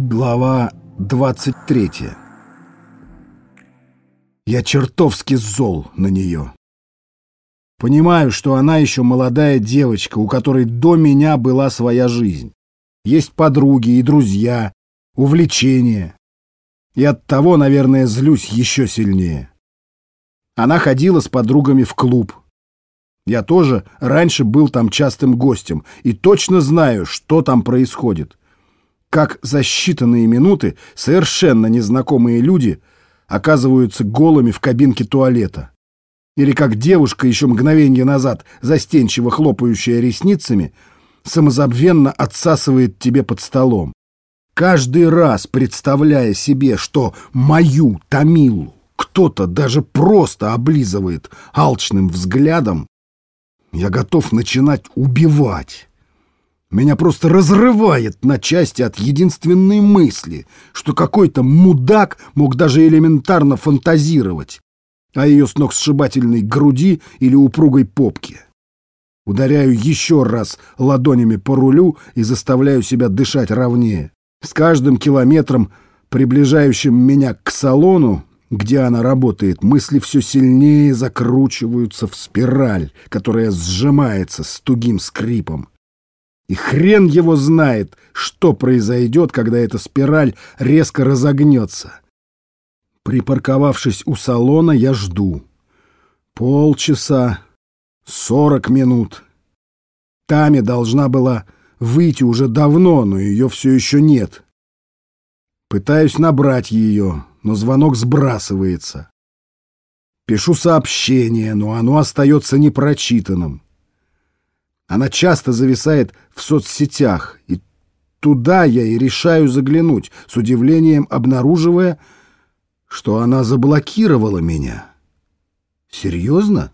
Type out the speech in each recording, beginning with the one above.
Глава 23 Я чертовски зол на нее. Понимаю, что она еще молодая девочка, у которой до меня была своя жизнь. Есть подруги и друзья, увлечения. И от того, наверное, злюсь еще сильнее. Она ходила с подругами в клуб. Я тоже раньше был там частым гостем и точно знаю, что там происходит как за считанные минуты совершенно незнакомые люди оказываются голыми в кабинке туалета. Или как девушка, еще мгновение назад застенчиво хлопающая ресницами, самозабвенно отсасывает тебе под столом. Каждый раз представляя себе, что мою Тамилу кто-то даже просто облизывает алчным взглядом, я готов начинать убивать. Меня просто разрывает на части от единственной мысли, что какой-то мудак мог даже элементарно фантазировать о ее сногсшибательной груди или упругой попке. Ударяю еще раз ладонями по рулю и заставляю себя дышать ровнее. С каждым километром, приближающим меня к салону, где она работает, мысли все сильнее закручиваются в спираль, которая сжимается с тугим скрипом. И хрен его знает, что произойдет, когда эта спираль резко разогнется. Припарковавшись у салона, я жду. Полчаса, сорок минут. Тами должна была выйти уже давно, но ее все еще нет. Пытаюсь набрать ее, но звонок сбрасывается. Пишу сообщение, но оно остается непрочитанным. Она часто зависает в соцсетях, и туда я и решаю заглянуть, с удивлением обнаруживая, что она заблокировала меня. Серьезно?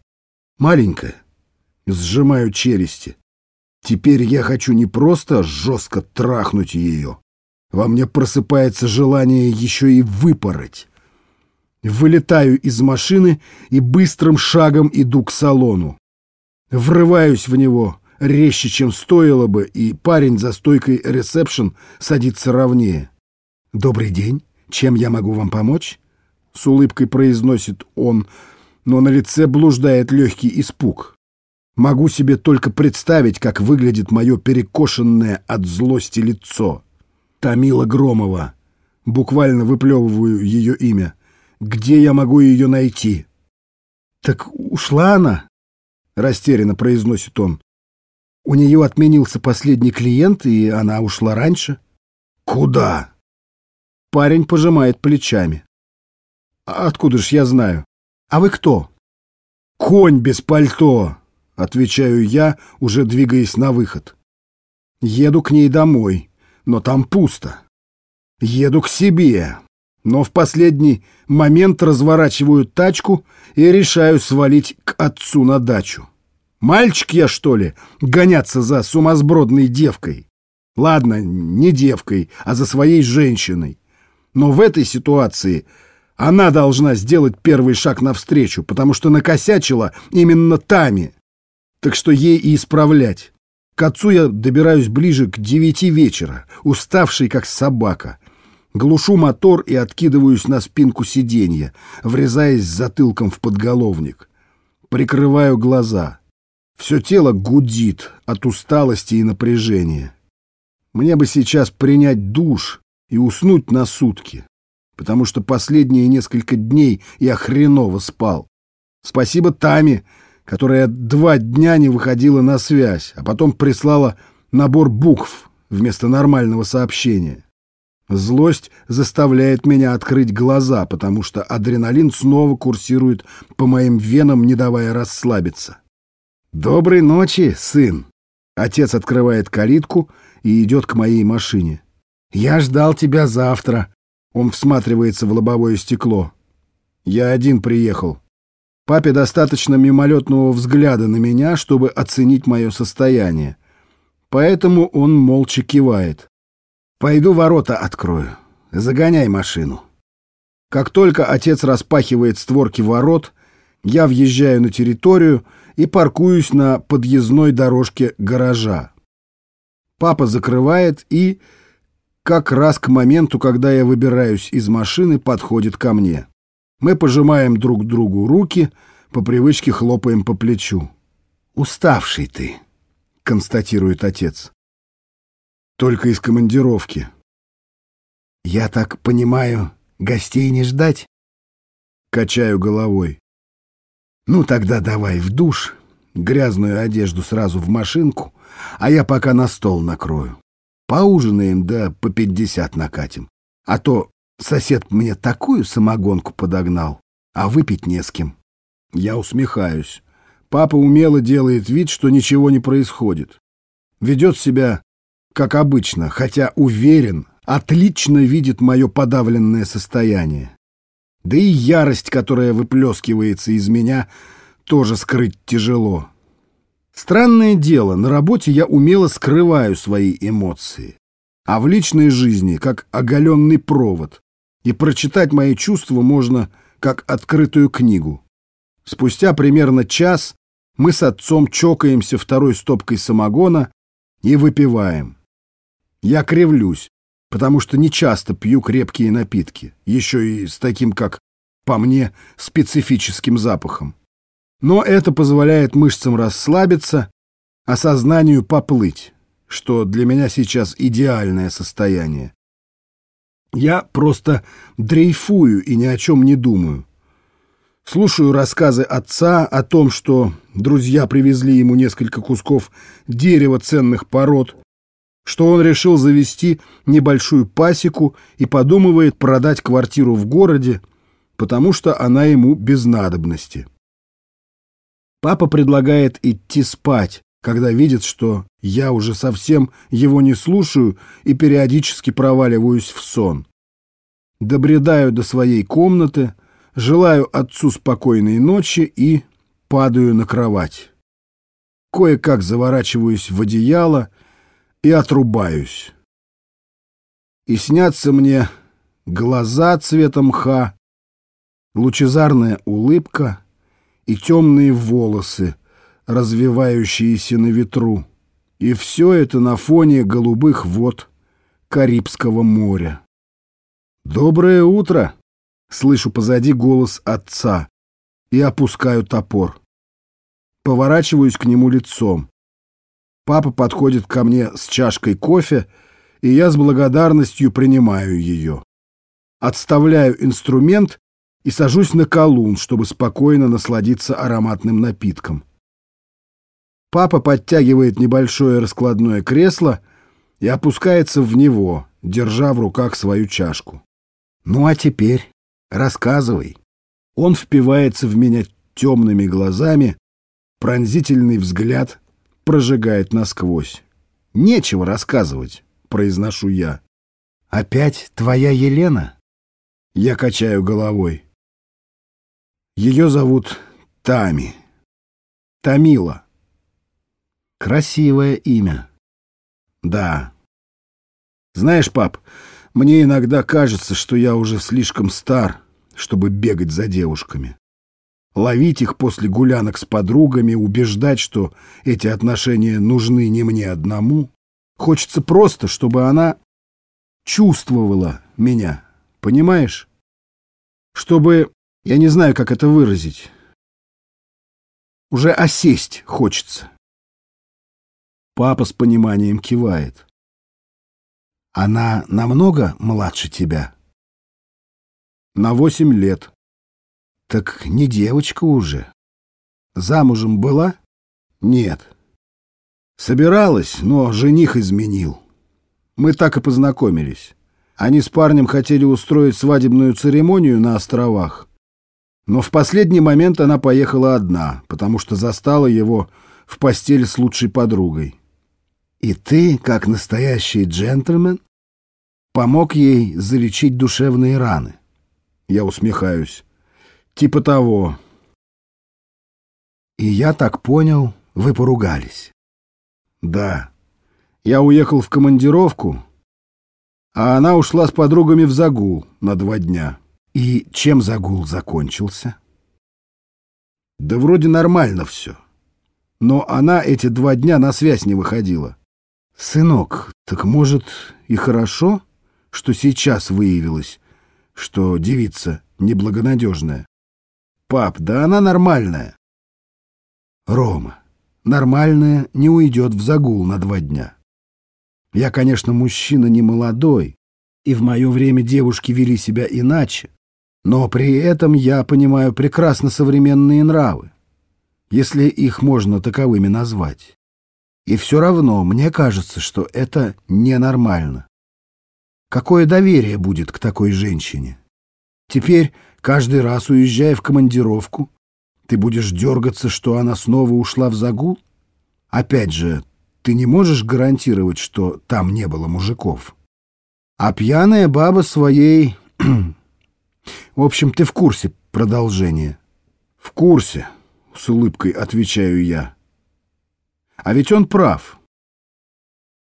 Маленькая. Сжимаю челюсти. Теперь я хочу не просто жестко трахнуть ее. Во мне просыпается желание еще и выпороть. Вылетаю из машины и быстрым шагом иду к салону. Врываюсь в него, резче, чем стоило бы, и парень за стойкой ресепшн садится ровнее. «Добрый день. Чем я могу вам помочь?» С улыбкой произносит он, но на лице блуждает легкий испуг. Могу себе только представить, как выглядит мое перекошенное от злости лицо. Тамила Громова. Буквально выплевываю ее имя. Где я могу ее найти? «Так ушла она?» — растерянно произносит он. У нее отменился последний клиент, и она ушла раньше. Куда? Парень пожимает плечами. «А откуда ж я знаю? А вы кто? Конь без пальто, отвечаю я, уже двигаясь на выход. Еду к ней домой, но там пусто. Еду к себе, но в последний момент разворачиваю тачку и решаю свалить к отцу на дачу. Мальчик я, что ли, гоняться за сумасбродной девкой? Ладно, не девкой, а за своей женщиной. Но в этой ситуации она должна сделать первый шаг навстречу, потому что накосячила именно Тами. Так что ей и исправлять. К отцу я добираюсь ближе к девяти вечера, уставший как собака. Глушу мотор и откидываюсь на спинку сиденья, врезаясь затылком в подголовник. Прикрываю глаза — все тело гудит от усталости и напряжения. Мне бы сейчас принять душ и уснуть на сутки, потому что последние несколько дней я хреново спал. Спасибо Таме, которая два дня не выходила на связь, а потом прислала набор букв вместо нормального сообщения. Злость заставляет меня открыть глаза, потому что адреналин снова курсирует по моим венам, не давая расслабиться. «Доброй ночи, сын!» Отец открывает калитку и идет к моей машине. «Я ждал тебя завтра!» Он всматривается в лобовое стекло. «Я один приехал. Папе достаточно мимолетного взгляда на меня, чтобы оценить мое состояние. Поэтому он молча кивает. «Пойду ворота открою. Загоняй машину». Как только отец распахивает створки ворот, я въезжаю на территорию и паркуюсь на подъездной дорожке гаража. Папа закрывает и... как раз к моменту, когда я выбираюсь из машины, подходит ко мне. Мы пожимаем друг другу руки, по привычке хлопаем по плечу. «Уставший ты», — констатирует отец. «Только из командировки». «Я так понимаю, гостей не ждать?» Качаю головой. «Ну тогда давай в душ, грязную одежду сразу в машинку, а я пока на стол накрою. Поужинаем, да по пятьдесят накатим. А то сосед мне такую самогонку подогнал, а выпить не с кем». Я усмехаюсь. Папа умело делает вид, что ничего не происходит. Ведет себя, как обычно, хотя уверен, отлично видит мое подавленное состояние. Да и ярость, которая выплескивается из меня, тоже скрыть тяжело. Странное дело, на работе я умело скрываю свои эмоции, а в личной жизни как оголенный провод, и прочитать мои чувства можно как открытую книгу. Спустя примерно час мы с отцом чокаемся второй стопкой самогона и выпиваем. Я кривлюсь, потому что не часто пью крепкие напитки, еще и с таким, как по мне, специфическим запахом. Но это позволяет мышцам расслабиться, а сознанию поплыть, что для меня сейчас идеальное состояние. Я просто дрейфую и ни о чем не думаю. Слушаю рассказы отца о том, что друзья привезли ему несколько кусков дерева ценных пород, что он решил завести небольшую пасеку и подумывает продать квартиру в городе, потому что она ему без надобности. Папа предлагает идти спать, когда видит, что я уже совсем его не слушаю и периодически проваливаюсь в сон. Добредаю до своей комнаты, желаю отцу спокойной ночи и падаю на кровать. Кое-как заворачиваюсь в одеяло и отрубаюсь. И снятся мне глаза цвета мха, лучезарная улыбка — и темные волосы, развивающиеся на ветру. И все это на фоне голубых вод Карибского моря. «Доброе утро!» — слышу позади голос отца и опускаю топор. Поворачиваюсь к нему лицом. Папа подходит ко мне с чашкой кофе, и я с благодарностью принимаю ее. Отставляю инструмент и сажусь на колун, чтобы спокойно насладиться ароматным напитком. Папа подтягивает небольшое раскладное кресло и опускается в него, держа в руках свою чашку. «Ну а теперь рассказывай». Он впивается в меня темными глазами, пронзительный взгляд прожигает насквозь. «Нечего рассказывать», — произношу я. «Опять твоя Елена?» Я качаю головой. Ее зовут Тами. Тамила. Красивое имя. Да. Знаешь, пап, мне иногда кажется, что я уже слишком стар, чтобы бегать за девушками. Ловить их после гулянок с подругами, убеждать, что эти отношения нужны не мне одному. Хочется просто, чтобы она чувствовала меня, понимаешь? Чтобы я не знаю, как это выразить. Уже осесть хочется. Папа с пониманием кивает. Она намного младше тебя? На восемь лет. Так не девочка уже. Замужем была? Нет. Собиралась, но жених изменил. Мы так и познакомились. Они с парнем хотели устроить свадебную церемонию на островах. Но в последний момент она поехала одна, потому что застала его в постели с лучшей подругой. И ты, как настоящий джентльмен, помог ей залечить душевные раны. Я усмехаюсь. Типа того. И я так понял, вы поругались. Да. Я уехал в командировку, а она ушла с подругами в загул на два дня. И чем загул закончился? Да вроде нормально все. Но она эти два дня на связь не выходила. Сынок, так может и хорошо, что сейчас выявилось, что девица неблагонадежная. Пап, да она нормальная. Рома, нормальная не уйдет в загул на два дня. Я, конечно, мужчина не молодой, и в мое время девушки вели себя иначе, но при этом я понимаю прекрасно современные нравы, если их можно таковыми назвать. И все равно мне кажется, что это ненормально. Какое доверие будет к такой женщине? Теперь, каждый раз уезжая в командировку, ты будешь дергаться, что она снова ушла в загул? Опять же, ты не можешь гарантировать, что там не было мужиков. А пьяная баба своей... в общем, ты в курсе продолжения. В курсе, с улыбкой отвечаю я. А ведь он прав.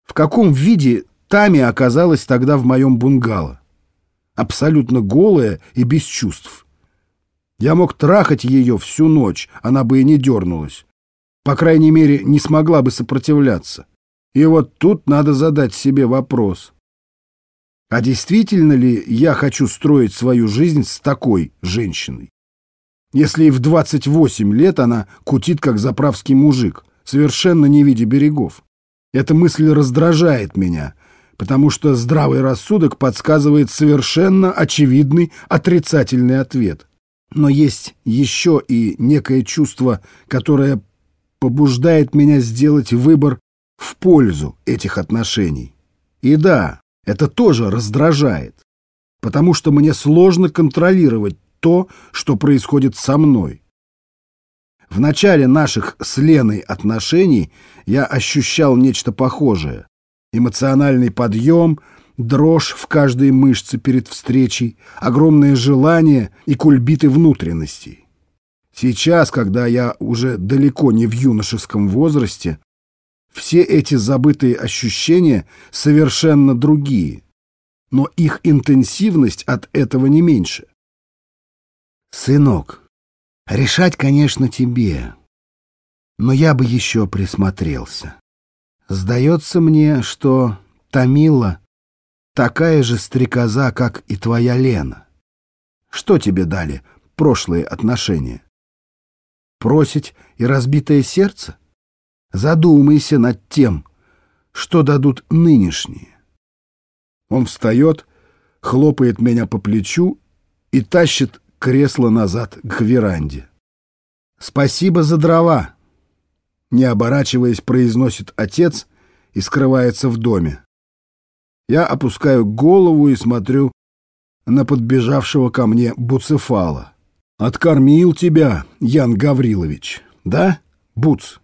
В каком виде Тами оказалась тогда в моем бунгало? Абсолютно голая и без чувств. Я мог трахать ее всю ночь, она бы и не дернулась. По крайней мере, не смогла бы сопротивляться. И вот тут надо задать себе вопрос. А действительно ли я хочу строить свою жизнь с такой женщиной? Если и в 28 лет она кутит, как заправский мужик, совершенно не видя берегов. Эта мысль раздражает меня, потому что здравый рассудок подсказывает совершенно очевидный отрицательный ответ. Но есть еще и некое чувство, которое побуждает меня сделать выбор в пользу этих отношений. И да, это тоже раздражает, потому что мне сложно контролировать то, что происходит со мной. В начале наших с Леной отношений я ощущал нечто похожее. Эмоциональный подъем, дрожь в каждой мышце перед встречей, огромное желание и кульбиты внутренностей. Сейчас, когда я уже далеко не в юношеском возрасте, все эти забытые ощущения совершенно другие, но их интенсивность от этого не меньше. «Сынок, Решать, конечно, тебе. Но я бы еще присмотрелся. Сдается мне, что Тамила такая же стрекоза, как и твоя Лена. Что тебе дали прошлые отношения? Просить и разбитое сердце? Задумайся над тем, что дадут нынешние. Он встает, хлопает меня по плечу и тащит кресло назад к веранде. «Спасибо за дрова!» Не оборачиваясь, произносит отец и скрывается в доме. Я опускаю голову и смотрю на подбежавшего ко мне Буцефала. «Откормил тебя, Ян Гаврилович, да, Буц?»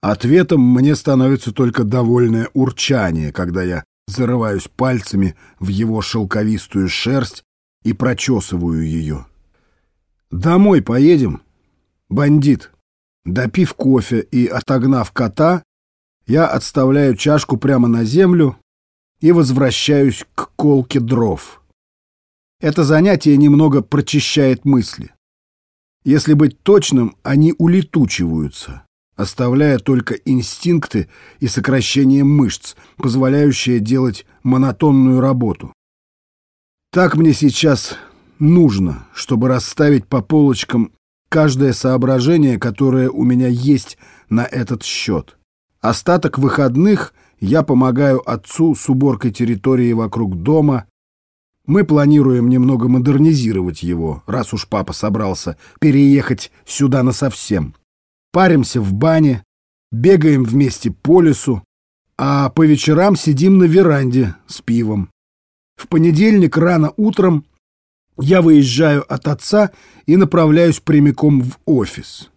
Ответом мне становится только довольное урчание, когда я зарываюсь пальцами в его шелковистую шерсть и прочесываю ее. «Домой поедем, бандит!» Допив кофе и отогнав кота, я отставляю чашку прямо на землю и возвращаюсь к колке дров. Это занятие немного прочищает мысли. Если быть точным, они улетучиваются, оставляя только инстинкты и сокращение мышц, позволяющие делать монотонную работу. Так мне сейчас нужно, чтобы расставить по полочкам каждое соображение, которое у меня есть на этот счет. Остаток выходных я помогаю отцу с уборкой территории вокруг дома. Мы планируем немного модернизировать его, раз уж папа собрался переехать сюда насовсем. Паримся в бане, бегаем вместе по лесу, а по вечерам сидим на веранде с пивом. В понедельник рано утром я выезжаю от отца и направляюсь прямиком в офис.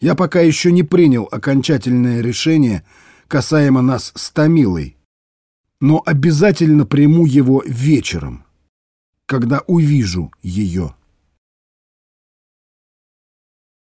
Я пока еще не принял окончательное решение касаемо нас с Томилой, но обязательно приму его вечером, когда увижу ее.